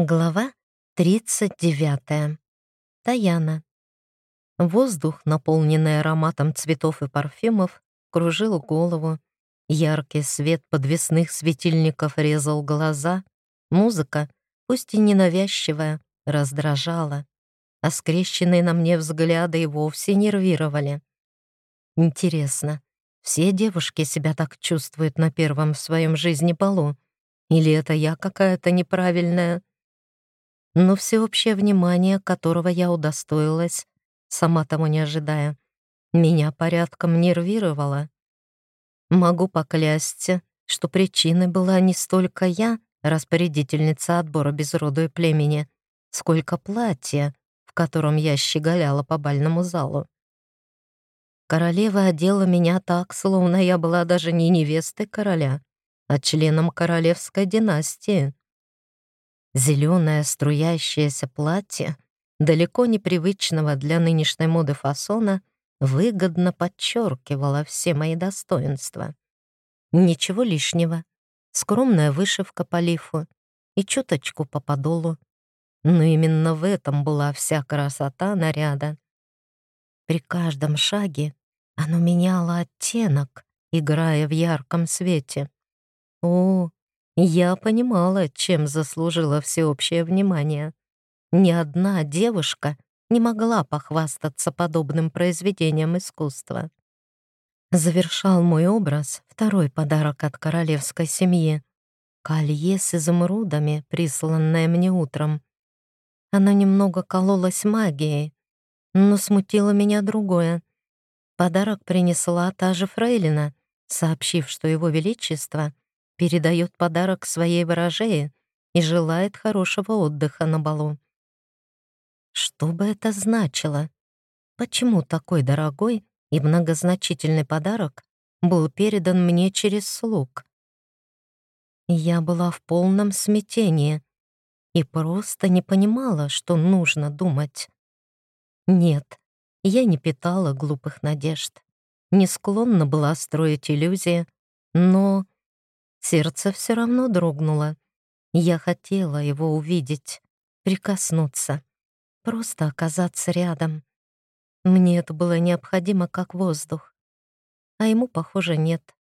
Глава 39. Таяна. Воздух, наполненный ароматом цветов и парфюмов, кружил голову. Яркий свет подвесных светильников резал глаза. Музыка, пусть и ненавязчивая, раздражала, а скрещенные на мне взгляды и вовсе нервировали. Интересно, все девушки себя так чувствуют на первом в своем жизни балу? Или это я какая-то неправильная? Но всеобщее внимание, которого я удостоилась, сама того не ожидая, меня порядком нервировало. Могу поклясться, что причиной была не столько я, распорядительница отбора без роду и племени, сколько платье, в котором я щеголяла по бальному залу. Королева одела меня так, словно я была даже не невестой короля, а членом королевской династии. Зеленое струящееся платье, далеко непривычного для нынешней моды фасона, выгодно подчеркивало все мои достоинства. Ничего лишнего, скромная вышивка по лифу и чуточку по подолу. Но именно в этом была вся красота наряда. При каждом шаге оно меняло оттенок, играя в ярком свете. О, я понимала, чем заслужила всеобщее внимание. Ни одна девушка не могла похвастаться подобным произведением искусства. Завершал мой образ второй подарок от королевской семьи — колье с изумрудами, присланное мне утром. Оно немного кололось магией, но смутило меня другое. Подарок принесла та же фрейлина, сообщив, что его величество — передает подарок своей ворожее и желает хорошего отдыха на балу. Что бы это значило? Почему такой дорогой и многозначительный подарок был передан мне через слуг? Я была в полном смятении и просто не понимала, что нужно думать. Нет, я не питала глупых надежд, не склонна была строить иллюзии, но Сердце все равно дрогнуло. Я хотела его увидеть, прикоснуться, просто оказаться рядом. Мне это было необходимо как воздух. А ему, похоже, нет.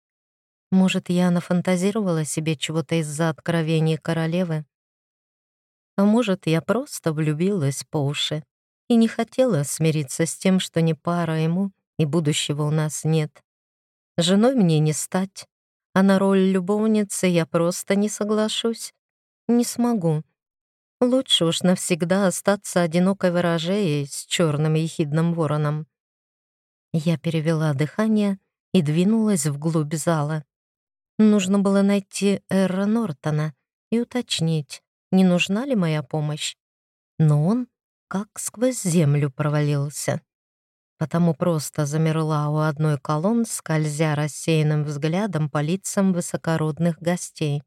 Может, я нафантазировала себе чего-то из-за откровений королевы? А может, я просто влюбилась по уши и не хотела смириться с тем, что не пара ему и будущего у нас нет. Женой мне не стать, а на роль любовницы я просто не соглашусь. Не смогу. Лучше уж навсегда остаться одинокой ворожеей с черным ехидным вороном. Я перевела дыхание и двинулась вглубь зала. Нужно было найти Эрра Нортона и уточнить, не нужна ли моя помощь. Но он как сквозь землю провалился потому просто замерла у одной колонн, скользя рассеянным взглядом по лицам высокородных гостей.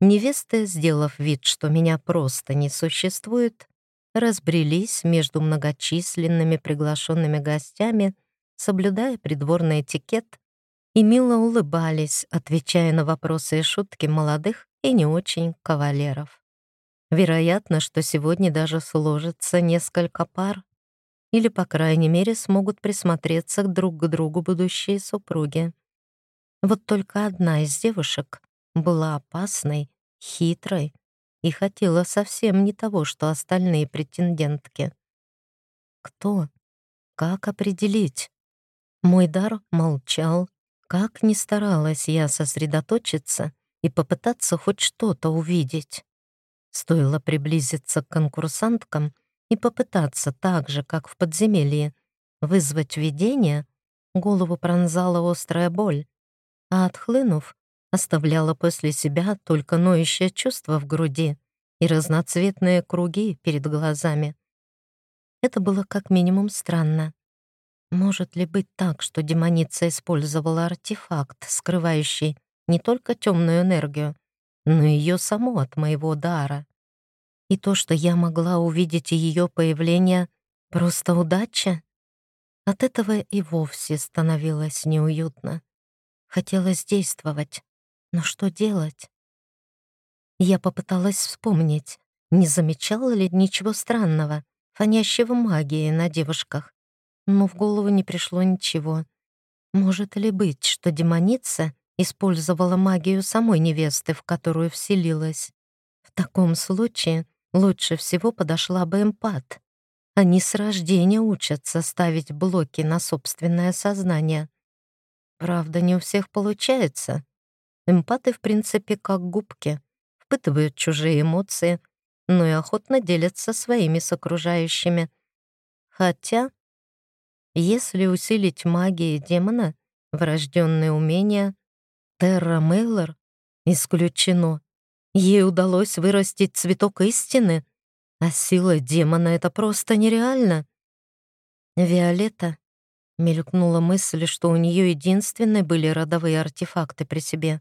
Невесты, сделав вид, что меня просто не существует, разбрелись между многочисленными приглашенными гостями, соблюдая придворный этикет, и мило улыбались, отвечая на вопросы и шутки молодых и не очень кавалеров. Вероятно, что сегодня даже сложится несколько пар, или, по крайней мере, смогут присмотреться друг к другу будущие супруги. Вот только одна из девушек была опасной, хитрой и хотела совсем не того, что остальные претендентки. Кто? Как определить? Мой дар молчал, как ни старалась я сосредоточиться и попытаться хоть что-то увидеть. Стоило приблизиться к конкурсанткам — и попытаться так же, как в подземелье, вызвать видение, голову пронзала острая боль, а отхлынув, оставляла после себя только ноющее чувство в груди и разноцветные круги перед глазами. Это было как минимум странно. Может ли быть так, что демоница использовала артефакт, скрывающий не только темную энергию, но и ее саму от моего дара? И то, что я могла увидеть ее появление, просто удача? От этого и вовсе становилось неуютно. Хотелось действовать, но что делать? Я попыталась вспомнить, не замечала ли ничего странного, фонящего магией на девушках, но в голову не пришло ничего. Может ли быть, что демоница использовала магию самой невесты, в которую вселилась? В таком случае лучше всего подошла бы эмпат. Они с рождения учатся ставить блоки на собственное сознание. Правда, не у всех получается. Эмпаты, в принципе, как губки, впитывают чужие эмоции, но и охотно делятся своими с окружающими. Хотя, если усилить магией демона, врожденные умения, Терра Мейлор исключено. Ей удалось вырастить цветок истины, а сила демона — это просто нереально. Виолетта мелькнула мысль, что у нее единственные были родовые артефакты при себе.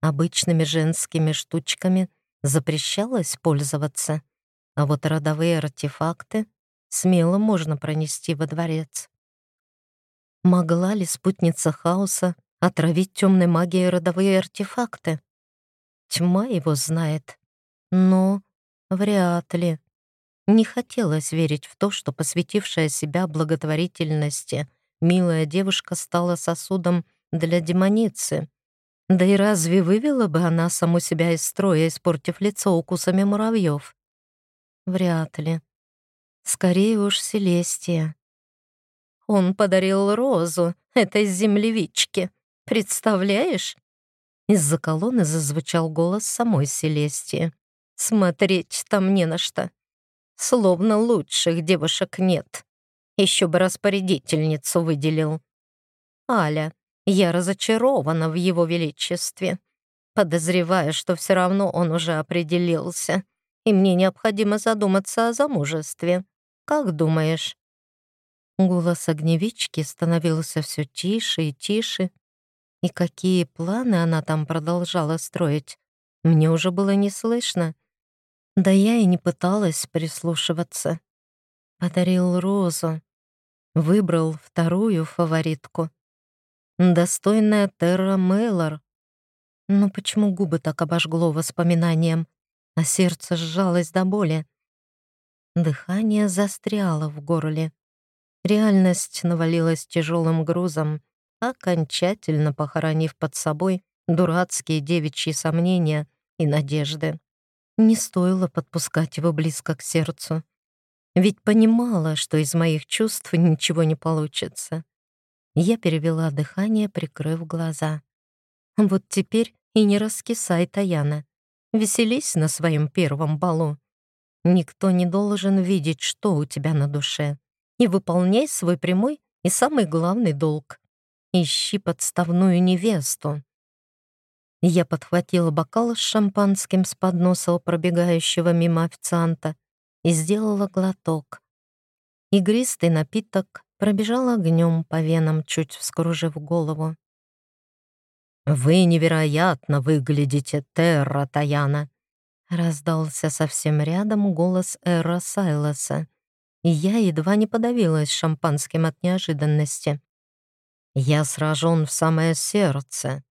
Обычными женскими штучками запрещалось пользоваться, а вот родовые артефакты смело можно пронести во дворец. Могла ли спутница хаоса отравить темной магией родовые артефакты? Тьма его знает. Но вряд ли. Не хотелось верить в то, что посвятившая себя благотворительности милая девушка стала сосудом для демоницы. Да и разве вывела бы она саму себя из строя, испортив лицо укусами муравьев? Вряд ли. Скорее уж Селестия. Он подарил розу этой землевичке. Представляешь? Из-за колонны зазвучал голос самой Селестии. Смотреть там не на что. Словно лучших девушек нет. Еще бы распорядительницу выделил. Аля, я разочарована в его величестве, подозревая, что все равно он уже определился, и мне необходимо задуматься о замужестве. Как думаешь?» Голос огневички становился все тише и тише, и какие планы она там продолжала строить, мне уже было не слышно. Да я и не пыталась прислушиваться. Подарил розу. Выбрал вторую фаворитку. Достойная Терра Мейлор. Но почему губы так обожгло воспоминанием, а сердце сжалось до боли? Дыхание застряло в горле. Реальность навалилась тяжелым грузом, окончательно похоронив под собой дурацкие девичьи сомнения и надежды. Не стоило подпускать его близко к сердцу, ведь понимала, что из моих чувств ничего не получится. Я перевела дыхание, прикрыв глаза. Вот теперь и не раскисай, Таяна. Веселись на своем первом балу. Никто не должен видеть, что у тебя на душе. И выполняй свой прямой и самый главный долг. Ищи подставную невесту. Я подхватила бокал с шампанским с подноса пробегающего мимо официанта и сделала глоток. Игристый напиток пробежал огнем по венам, чуть вскружив голову. «Вы невероятно выглядите, Терра Таяна!» Раздался совсем рядом голос Эра Сайлоса, и я едва не подавилась шампанским от неожиданности. «Я сражен в самое сердце.